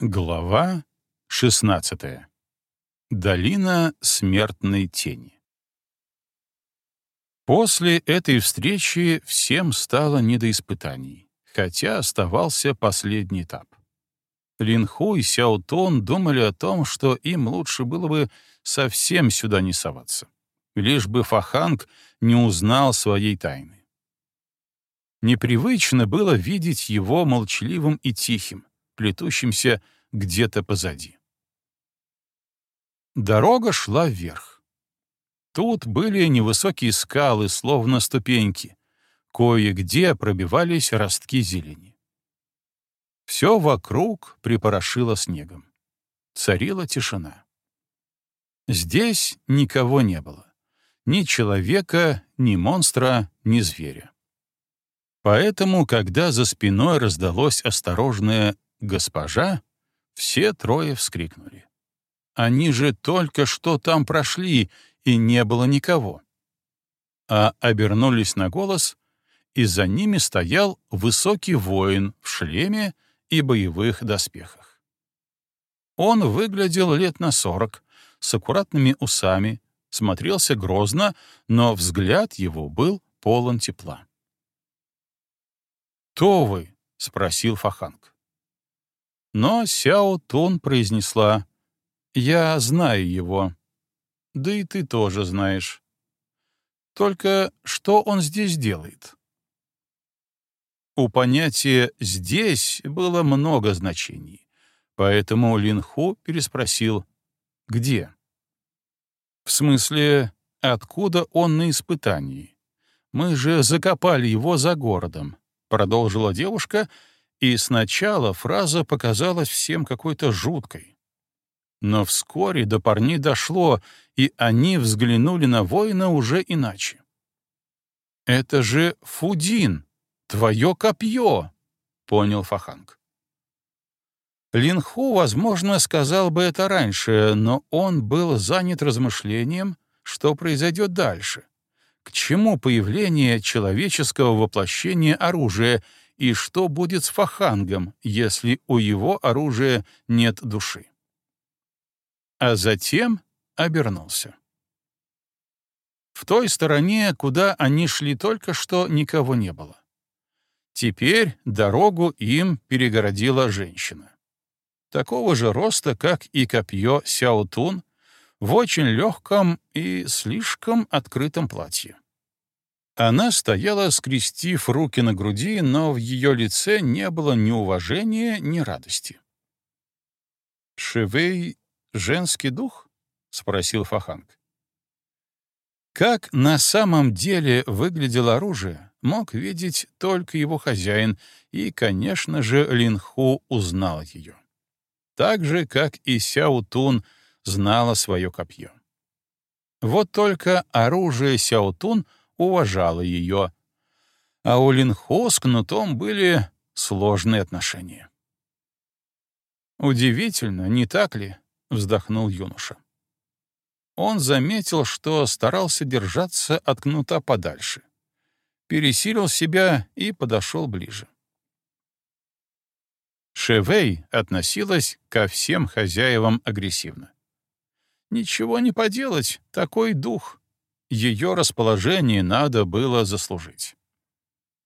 Глава 16. Долина смертной тени. После этой встречи всем стало не до испытаний, хотя оставался последний этап. Линху и Сяотон думали о том, что им лучше было бы совсем сюда не соваться, лишь бы Фаханг не узнал своей тайны. Непривычно было видеть его молчаливым и тихим, плетущимся где-то позади. Дорога шла вверх. Тут были невысокие скалы, словно ступеньки. Кое-где пробивались ростки зелени. Все вокруг припорошило снегом. Царила тишина. Здесь никого не было. Ни человека, ни монстра, ни зверя. Поэтому, когда за спиной раздалось осторожное «Госпожа!» Все трое вскрикнули. Они же только что там прошли, и не было никого. А обернулись на голос, и за ними стоял высокий воин в шлеме и боевых доспехах. Он выглядел лет на сорок, с аккуратными усами, смотрелся грозно, но взгляд его был полон тепла. «Кто вы?» — спросил Фаханг. Но Сяо Тун произнесла, «Я знаю его. Да и ты тоже знаешь. Только что он здесь делает?» У понятия «здесь» было много значений, поэтому Линху переспросил «где?». В смысле, откуда он на испытании? Мы же закопали его за городом, — продолжила девушка, и сначала фраза показалась всем какой-то жуткой. Но вскоре до парней дошло, и они взглянули на воина уже иначе. «Это же Фудин, твое копье!» — понял Фаханг. Линху, возможно, сказал бы это раньше, но он был занят размышлением, что произойдет дальше. К чему появление человеческого воплощения оружия и что будет с Фахангом, если у его оружия нет души. А затем обернулся. В той стороне, куда они шли только что, никого не было. Теперь дорогу им перегородила женщина. Такого же роста, как и копье Сяотун, в очень легком и слишком открытом платье. Она стояла, скрестив руки на груди, но в ее лице не было ни уважения, ни радости. «Шевей — женский дух?» — спросил Фаханг. Как на самом деле выглядело оружие, мог видеть только его хозяин, и, конечно же, Линху узнал ее. Так же, как и Сяо Тун знала свое копье. Вот только оружие Сяо Тун — уважала ее, а у Линхо с Кнутом были сложные отношения. «Удивительно, не так ли?» — вздохнул юноша. Он заметил, что старался держаться от Кнута подальше. Пересилил себя и подошел ближе. Шевей относилась ко всем хозяевам агрессивно. Ничего не поделать, такой дух ее расположение надо было заслужить.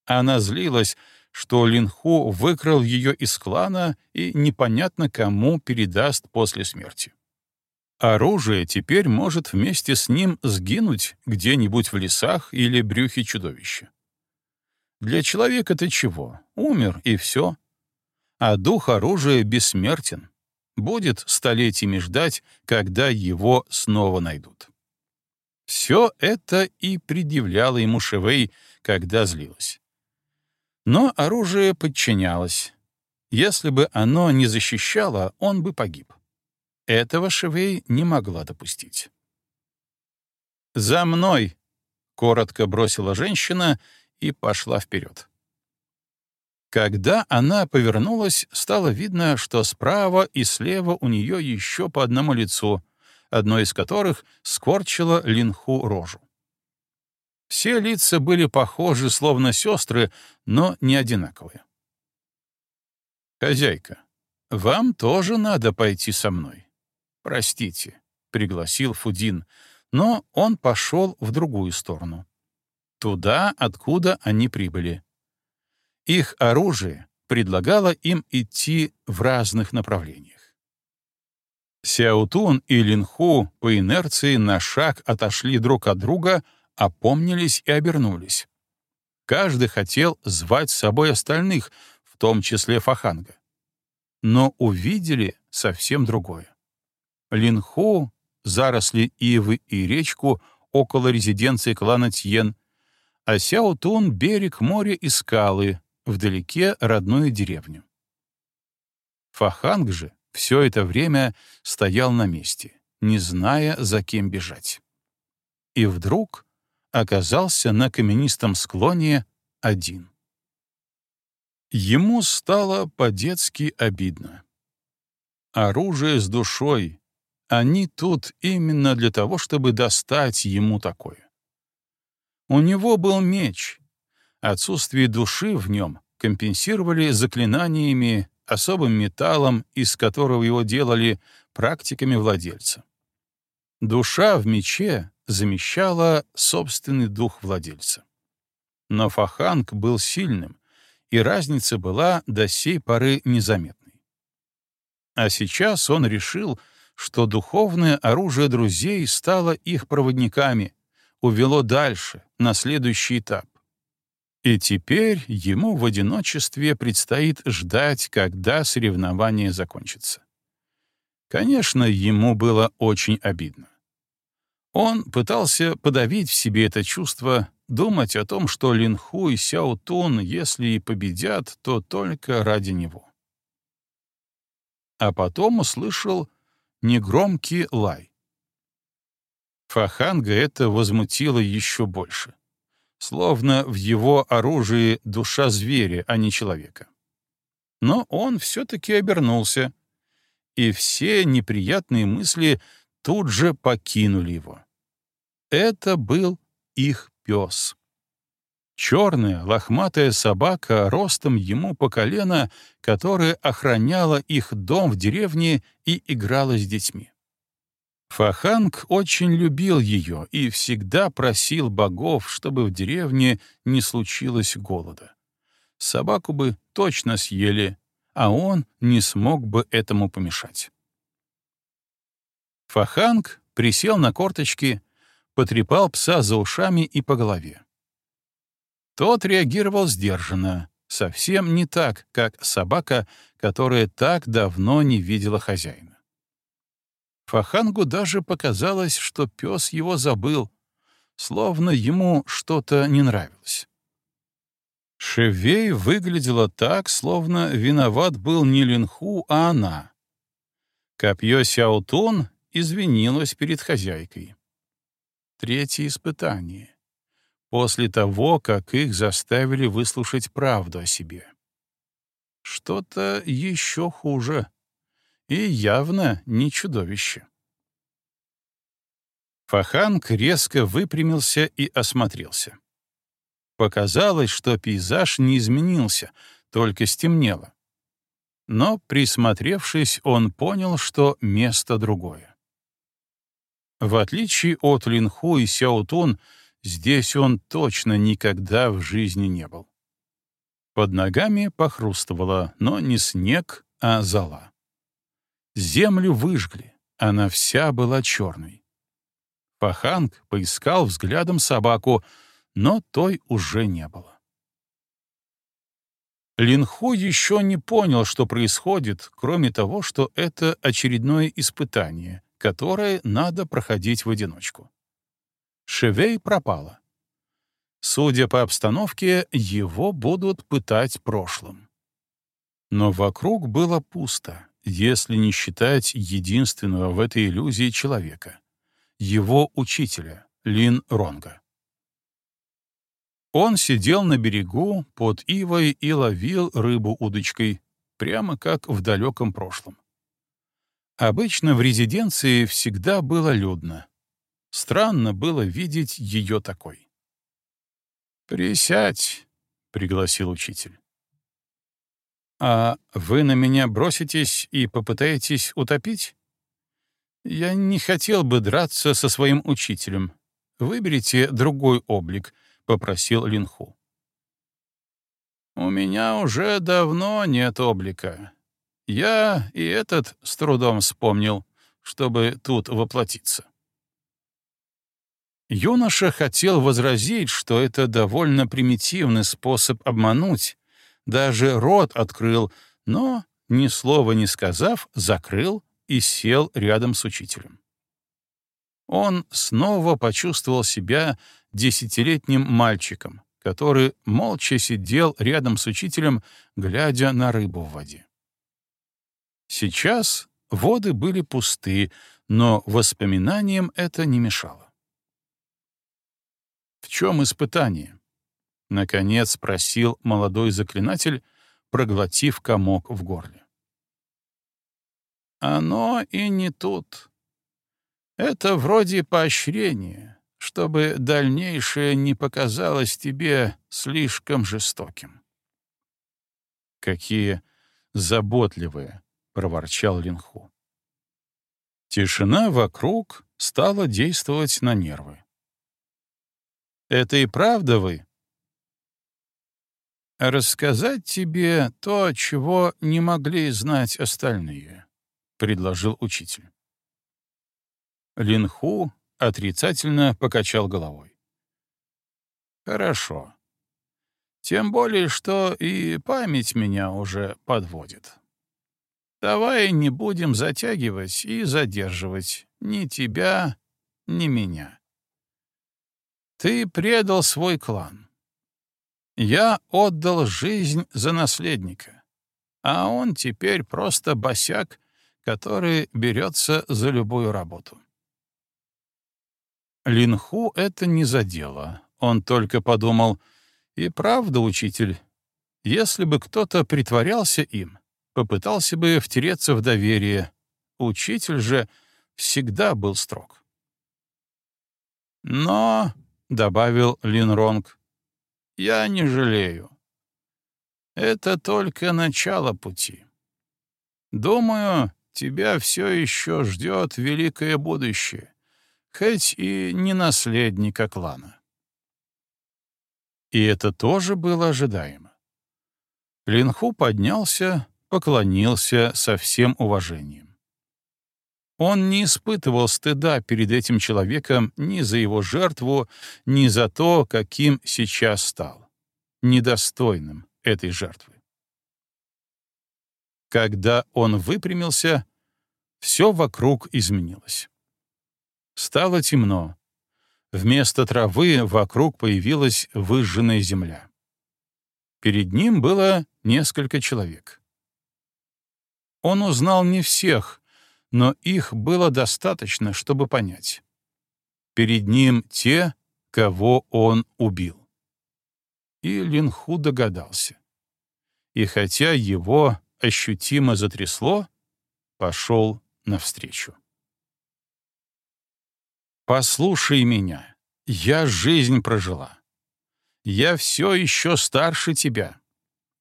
Она злилась, что Линху выкрал ее из клана и непонятно кому передаст после смерти. Оружие теперь может вместе с ним сгинуть где-нибудь в лесах или брюхе чудовища. Для человека-то чего? Умер, и все. А дух оружия бессмертен. Будет столетиями ждать, когда его снова найдут. Все это и предъявляло ему Шевей, когда злилась. Но оружие подчинялось. Если бы оно не защищало, он бы погиб. Этого Шевей не могла допустить. «За мной!» — коротко бросила женщина и пошла вперед. Когда она повернулась, стало видно, что справа и слева у нее еще по одному лицу, одно из которых скорчило Линху рожу. Все лица были похожи, словно сестры, но не одинаковые. «Хозяйка, «Вам тоже надо пойти со мной. Простите», — пригласил Фудин, но он пошел в другую сторону. Туда, откуда они прибыли. Их оружие предлагало им идти в разных направлениях. Сяутун и Линху по инерции на шаг отошли друг от друга, опомнились и обернулись. Каждый хотел звать с собой остальных, в том числе Фаханга но увидели совсем другое. Линху, заросли ивы и речку около резиденции клана Тьен, а Сяотун — берег моря и скалы, вдалеке родную деревню. Фаханг же все это время стоял на месте, не зная, за кем бежать. И вдруг оказался на каменистом склоне один. Ему стало по-детски обидно. Оружие с душой. Они тут именно для того, чтобы достать ему такое. У него был меч. Отсутствие души в нем компенсировали заклинаниями, особым металлом, из которого его делали практиками владельца. Душа в мече замещала собственный дух владельца. Но Фаханг был сильным, и разница была до сей поры незаметной. А сейчас он решил, что духовное оружие друзей стало их проводниками, увело дальше, на следующий этап. И теперь ему в одиночестве предстоит ждать, когда соревнование закончится. Конечно, ему было очень обидно. Он пытался подавить в себе это чувство, думать о том, что Линху и Сяо Тун, если и победят, то только ради него. А потом услышал негромкий лай. Фаханга это возмутило еще больше. Словно в его оружии душа зверя, а не человека. Но он все-таки обернулся, и все неприятные мысли тут же покинули его. Это был их пес. Черная, лохматая собака ростом ему по колено, которая охраняла их дом в деревне и играла с детьми. Фаханг очень любил ее и всегда просил богов, чтобы в деревне не случилось голода. Собаку бы точно съели, а он не смог бы этому помешать. Фаханг присел на корточки, потрепал пса за ушами и по голове. Тот реагировал сдержанно, совсем не так, как собака, которая так давно не видела хозяина. Фахангу даже показалось, что пес его забыл, словно ему что-то не нравилось. Шевей выглядела так, словно виноват был не Линху, а она. Копье Сяутун извинилось перед хозяйкой третье испытание, после того, как их заставили выслушать правду о себе. Что-то еще хуже и явно не чудовище. Фаханг резко выпрямился и осмотрелся. Показалось, что пейзаж не изменился, только стемнело. Но, присмотревшись, он понял, что место другое. В отличие от Линху и Сяотун, здесь он точно никогда в жизни не был. Под ногами похрустывало, но не снег, а зола. Землю выжгли, она вся была черной. Паханг поискал взглядом собаку, но той уже не было. Линху еще не понял, что происходит, кроме того, что это очередное испытание, которое надо проходить в одиночку. Шевей пропала. Судя по обстановке, его будут пытать прошлым. Но вокруг было пусто, если не считать единственного в этой иллюзии человека — его учителя, Лин Ронга. Он сидел на берегу под ивой и ловил рыбу удочкой, прямо как в далеком прошлом. Обычно в резиденции всегда было людно. Странно было видеть ее такой. «Присядь», — пригласил учитель. «А вы на меня броситесь и попытаетесь утопить?» «Я не хотел бы драться со своим учителем. Выберите другой облик», — попросил Линху. «У меня уже давно нет облика. Я и этот с трудом вспомнил, чтобы тут воплотиться». Юноша хотел возразить, что это довольно примитивный способ обмануть, даже рот открыл, но, ни слова не сказав, закрыл и сел рядом с учителем. Он снова почувствовал себя десятилетним мальчиком, который молча сидел рядом с учителем, глядя на рыбу в воде. Сейчас воды были пусты, но воспоминаниям это не мешало. В чем испытание? Наконец спросил молодой заклинатель, проглотив комок в горле. Оно и не тут. Это вроде поощрения, чтобы дальнейшее не показалось тебе слишком жестоким. Какие заботливые, — проворчал Линху. Тишина вокруг стала действовать на нервы. Это и правда вы? Рассказать тебе то, чего не могли знать остальные, предложил учитель. Линху отрицательно покачал головой. Хорошо. Тем более, что и память меня уже подводит. Давай не будем затягивать и задерживать ни тебя, ни меня. Ты предал свой клан. Я отдал жизнь за наследника, а он теперь просто босяк, который берется за любую работу. Линху это не задело. Он только подумал, и правда, учитель, если бы кто-то притворялся им, попытался бы втереться в доверие, учитель же всегда был строг. Но добавил Лин Ронг. Я не жалею. Это только начало пути. Думаю, тебя все еще ждет великое будущее, хоть и не наследника клана. И это тоже было ожидаемо. Линху поднялся, поклонился со всем уважением. Он не испытывал стыда перед этим человеком ни за его жертву, ни за то, каким сейчас стал, недостойным этой жертвы. Когда он выпрямился, все вокруг изменилось. Стало темно. Вместо травы вокруг появилась выжженная земля. Перед ним было несколько человек. Он узнал не всех, но их было достаточно, чтобы понять. Перед ним те, кого он убил. И Линху догадался. И хотя его ощутимо затрясло, пошел навстречу. «Послушай меня, я жизнь прожила. Я все еще старше тебя.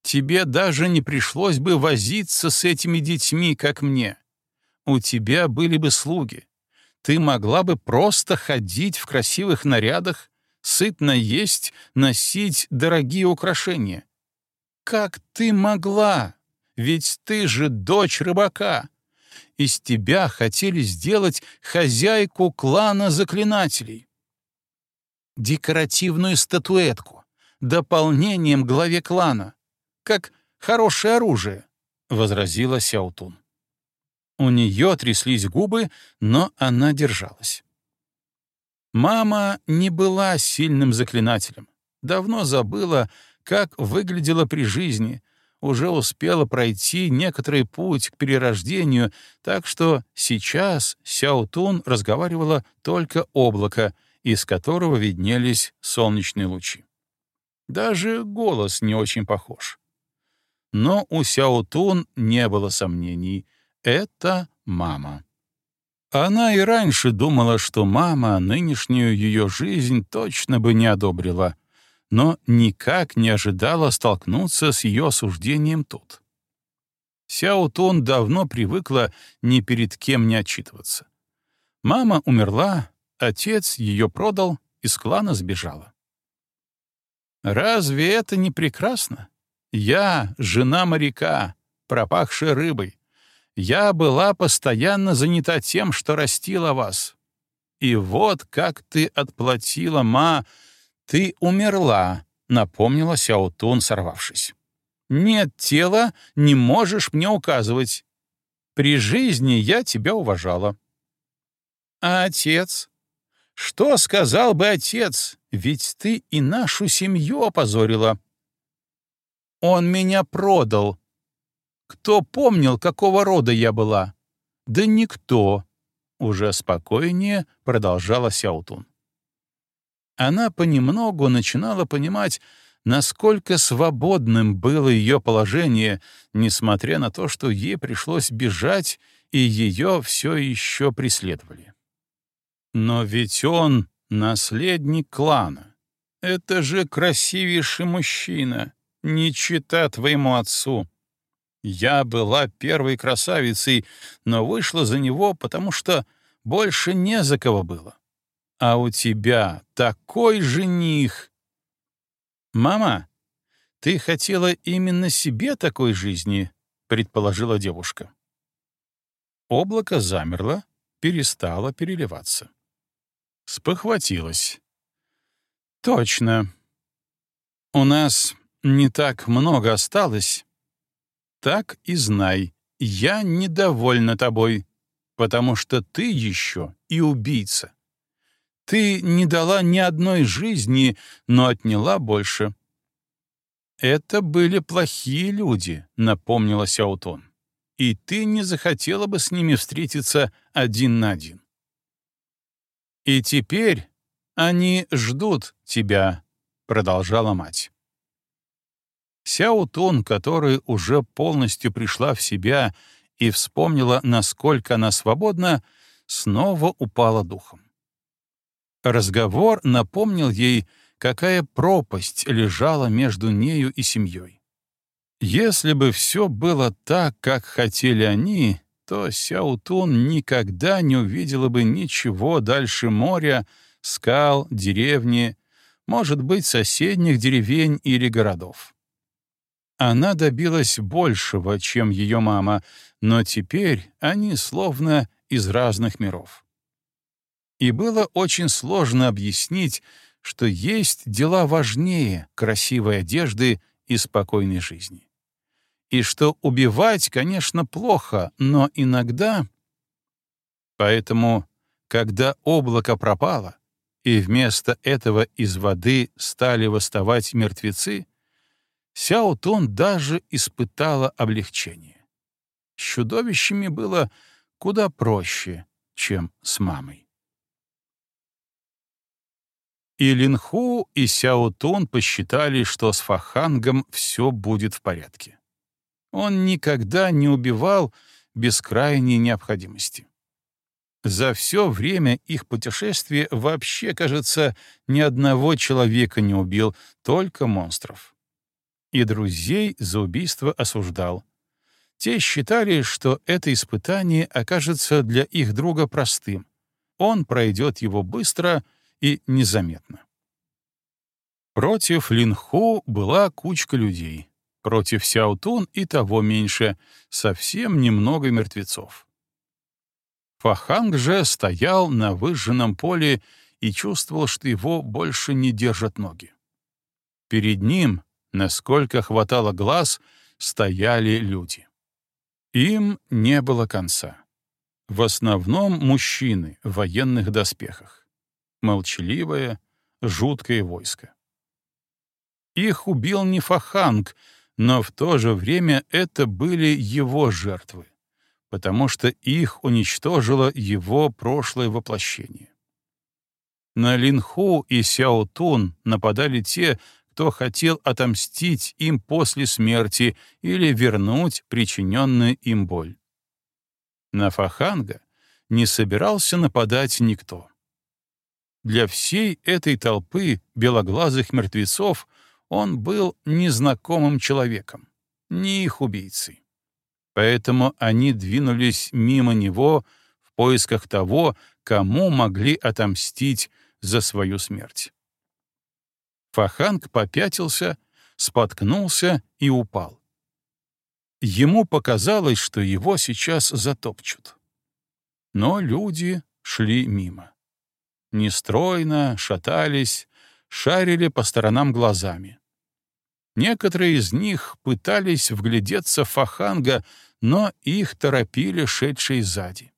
Тебе даже не пришлось бы возиться с этими детьми, как мне у тебя были бы слуги. Ты могла бы просто ходить в красивых нарядах, сытно есть, носить дорогие украшения. Как ты могла? Ведь ты же дочь рыбака. Из тебя хотели сделать хозяйку клана заклинателей. Декоративную статуэтку, дополнением главе клана, как хорошее оружие, — возразила Сяутун. У нее тряслись губы, но она держалась. Мама не была сильным заклинателем. Давно забыла, как выглядела при жизни, уже успела пройти некоторый путь к перерождению, так что сейчас Сяутун разговаривала только облако, из которого виднелись солнечные лучи. Даже голос не очень похож. Но у Сяутун не было сомнений — это мама. Она и раньше думала, что мама нынешнюю ее жизнь точно бы не одобрила, но никак не ожидала столкнуться с ее осуждением тут. Сяо Тун давно привыкла ни перед кем не отчитываться. Мама умерла, отец ее продал, из клана сбежала. Разве это не прекрасно? Я — жена моряка, пропахшая рыбой. Я была постоянно занята тем, что растила вас. И вот как ты отплатила, ма, ты умерла, — напомнила Сяотун, сорвавшись. Нет тела, не можешь мне указывать. При жизни я тебя уважала. А отец? Что сказал бы отец? Ведь ты и нашу семью опозорила. Он меня продал. Кто помнил, какого рода я была? Да никто. Уже спокойнее продолжала Сяутун. Она понемногу начинала понимать, насколько свободным было ее положение, несмотря на то, что ей пришлось бежать, и ее все еще преследовали. Но ведь он — наследник клана. Это же красивейший мужчина, не чита твоему отцу. Я была первой красавицей, но вышла за него, потому что больше не за кого было. А у тебя такой жених! Мама, ты хотела именно себе такой жизни, предположила девушка. Облако замерло, перестало переливаться. Спохватилась. Точно. У нас не так много осталось. Так и знай, я недовольна тобой, потому что ты еще и убийца. Ты не дала ни одной жизни, но отняла больше. Это были плохие люди, напомнила Сяутон. И ты не захотела бы с ними встретиться один на один. И теперь они ждут тебя, продолжала мать. Сяо Тун, которая уже полностью пришла в себя и вспомнила, насколько она свободна, снова упала духом. Разговор напомнил ей, какая пропасть лежала между нею и семьей. Если бы все было так, как хотели они, то Сяо Тун никогда не увидела бы ничего дальше моря, скал, деревни, может быть, соседних деревень или городов. Она добилась большего, чем ее мама, но теперь они словно из разных миров. И было очень сложно объяснить, что есть дела важнее красивой одежды и спокойной жизни. И что убивать, конечно, плохо, но иногда... Поэтому, когда облако пропало, и вместо этого из воды стали восставать мертвецы, Сяо Тун даже испытала облегчение. С чудовищами было куда проще, чем с мамой. И Линху, и Сяо Тун посчитали, что с Фахангом все будет в порядке. Он никогда не убивал без крайней необходимости. За все время их путешествия вообще, кажется, ни одного человека не убил, только монстров и друзей за убийство осуждал. Те считали, что это испытание окажется для их друга простым. Он пройдет его быстро и незаметно. Против Линху была кучка людей. Против Сяутун и того меньше, совсем немного мертвецов. Фаханг же стоял на выжженном поле и чувствовал, что его больше не держат ноги. Перед ним, Насколько хватало глаз, стояли люди. Им не было конца. В основном мужчины в военных доспехах. Молчаливое, жуткое войско. Их убил не Фаханг, но в то же время это были его жертвы, потому что их уничтожило его прошлое воплощение. На Линху и Сяотун нападали те, кто хотел отомстить им после смерти или вернуть причиненную им боль. На Фаханга не собирался нападать никто. Для всей этой толпы белоглазых мертвецов он был незнакомым человеком, не их убийцей. Поэтому они двинулись мимо него в поисках того, кому могли отомстить за свою смерть. Фаханг попятился, споткнулся и упал. Ему показалось, что его сейчас затопчут. Но люди шли мимо. Нестройно, шатались, шарили по сторонам глазами. Некоторые из них пытались вглядеться в Фаханга, но их торопили шедшие сзади.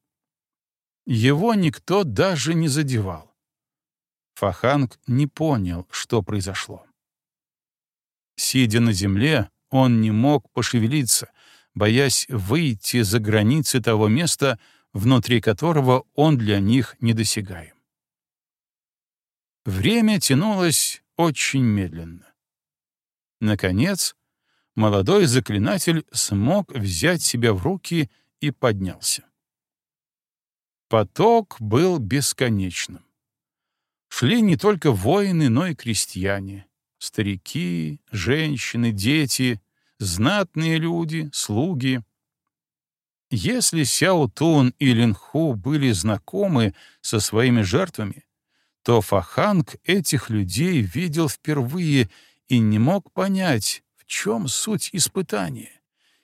Его никто даже не задевал. Фаханг не понял, что произошло. Сидя на земле, он не мог пошевелиться, боясь выйти за границы того места, внутри которого он для них недосягаем. Время тянулось очень медленно. Наконец, молодой заклинатель смог взять себя в руки и поднялся. Поток был бесконечным. Шли не только воины, но и крестьяне, старики, женщины, дети, знатные люди, слуги. Если Сяо Тун и Линху были знакомы со своими жертвами, то Фаханг этих людей видел впервые и не мог понять, в чем суть испытания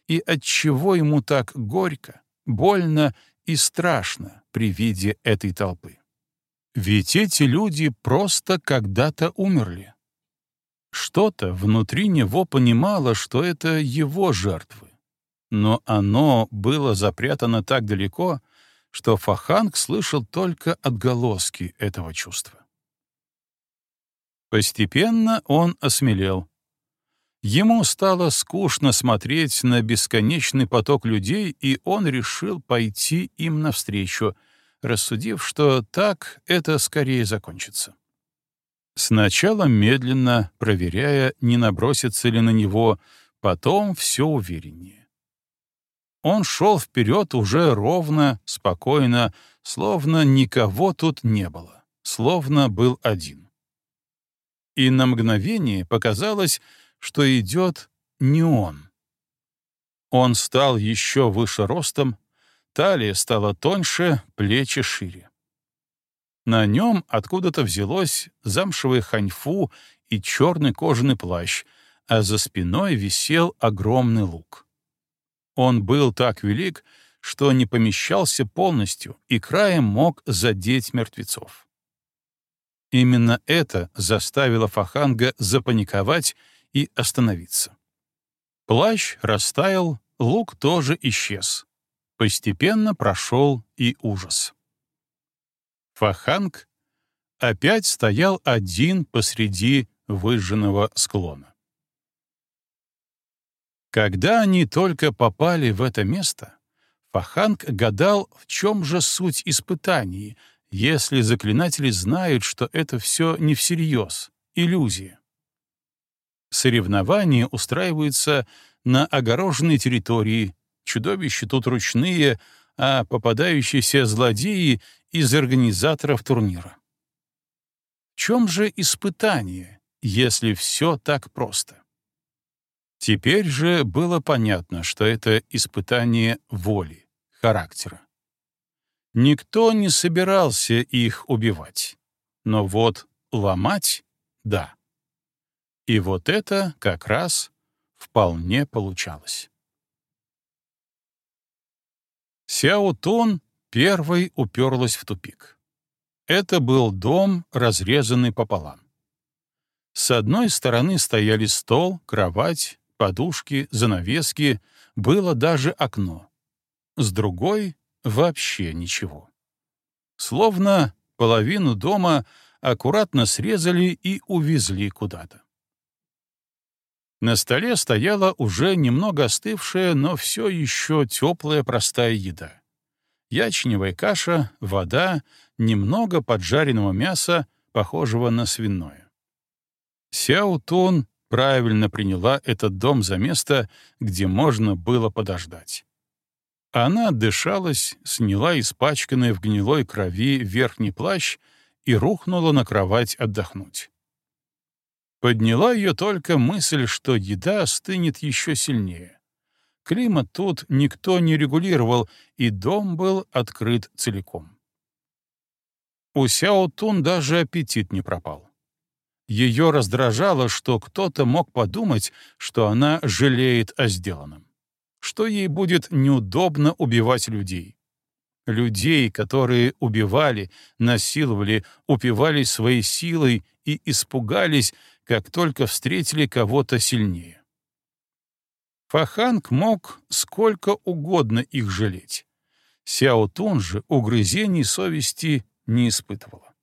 и отчего ему так горько, больно и страшно при виде этой толпы. Ведь эти люди просто когда-то умерли. Что-то внутри него понимало, что это его жертвы. Но оно было запрятано так далеко, что Фаханг слышал только отголоски этого чувства. Постепенно он осмелел. Ему стало скучно смотреть на бесконечный поток людей, и он решил пойти им навстречу, рассудив, что так это скорее закончится. Сначала медленно, проверяя, не набросится ли на него, потом все увереннее. Он шел вперед уже ровно, спокойно, словно никого тут не было, словно был один. И на мгновение показалось, что идет не он. Он стал еще выше ростом, талия стала тоньше, плечи шире. На нем откуда-то взялось замшевое ханьфу и черный кожаный плащ, а за спиной висел огромный лук. Он был так велик, что не помещался полностью и краем мог задеть мертвецов. Именно это заставило Фаханга запаниковать и остановиться. Плащ растаял, лук тоже исчез. Постепенно прошел и ужас. Фаханг опять стоял один посреди выжженного склона. Когда они только попали в это место, Фаханг гадал, в чем же суть испытаний, если заклинатели знают, что это все не всерьез, иллюзия. Соревнования устраиваются на огороженной территории, чудовища тут ручные, а попадающиеся злодеи из организаторов турнира. В чем же испытание, если все так просто? Теперь же было понятно, что это испытание воли, характера. Никто не собирался их убивать. Но вот ломать — да. И вот это как раз вполне получалось. Сяо Тун первой уперлась в тупик. Это был дом, разрезанный пополам. С одной стороны стояли стол, кровать, подушки, занавески, было даже окно. С другой — вообще ничего. Словно половину дома аккуратно срезали и увезли куда-то. На столе стояла уже немного остывшая, но все еще теплая простая еда ячневая каша, вода, немного поджаренного мяса, похожего на свиное. Сяо Тун правильно приняла этот дом за место, где можно было подождать. Она отдышалась, сняла испачканный в гнилой крови верхний плащ и рухнула на кровать отдохнуть. Подняла ее только мысль, что еда стынет еще сильнее. Климат тут никто не регулировал, и дом был открыт целиком. У Сяо Тун даже аппетит не пропал. Ее раздражало, что кто-то мог подумать, что она жалеет о сделанном, что ей будет неудобно убивать людей. Людей, которые убивали, насиловали, упивались своей силой и испугались, как только встретили кого-то сильнее. Фаханг мог сколько угодно их жалеть. Сяо Тун же угрызений совести не испытывала.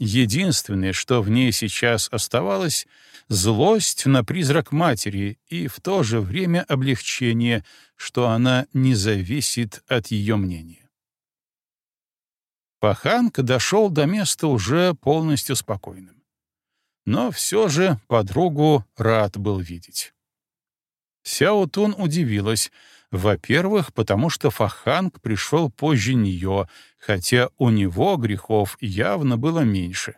Единственное, что в ней сейчас оставалось — злость на призрак матери и в то же время облегчение, что она не зависит от ее мнения. Паханг дошел до места уже полностью спокойным. Но все же подругу рад был видеть. Сяо Тун удивилась, во-первых, потому что Фаханг пришел позже нее, хотя у него грехов явно было меньше.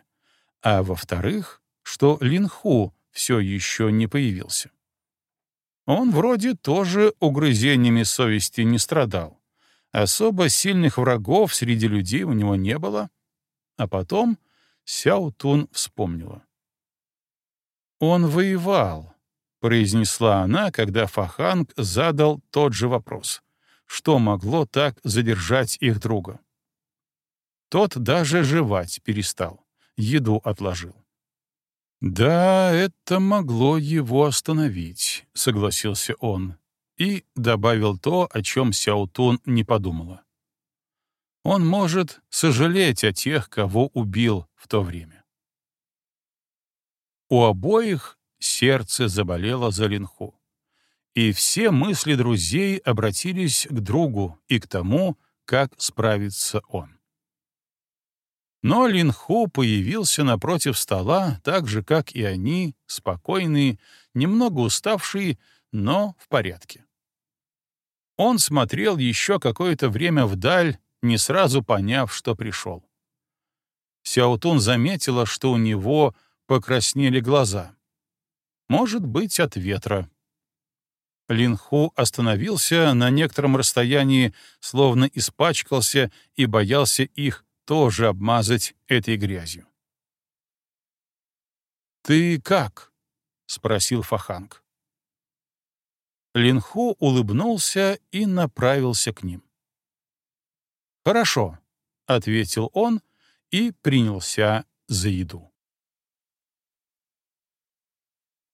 А во-вторых, что Линху все еще не появился. Он вроде тоже угрызениями совести не страдал. Особо сильных врагов среди людей у него не было. А потом Сяо Тун вспомнила. Он воевал, — произнесла она, когда Фаханг задал тот же вопрос. Что могло так задержать их друга? Тот даже жевать перестал, еду отложил. «Да, это могло его остановить», — согласился он и добавил то, о чем Сяутун не подумала. Он может сожалеть о тех, кого убил в то время. У обоих сердце заболело за Линху. И все мысли друзей обратились к другу и к тому, как справится он. Но Линху появился напротив стола, так же, как и они, спокойный, немного уставший, но в порядке. Он смотрел еще какое-то время вдаль, не сразу поняв, что пришел. Сяутун заметила, что у него покраснели глаза. Может быть, от ветра. Линху остановился на некотором расстоянии, словно испачкался и боялся их тоже обмазать этой грязью. «Ты как?» — спросил Фаханг. Линху улыбнулся и направился к ним. «Хорошо», — ответил он и принялся за еду.